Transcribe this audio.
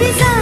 Vì